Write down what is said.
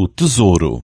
o tesouro.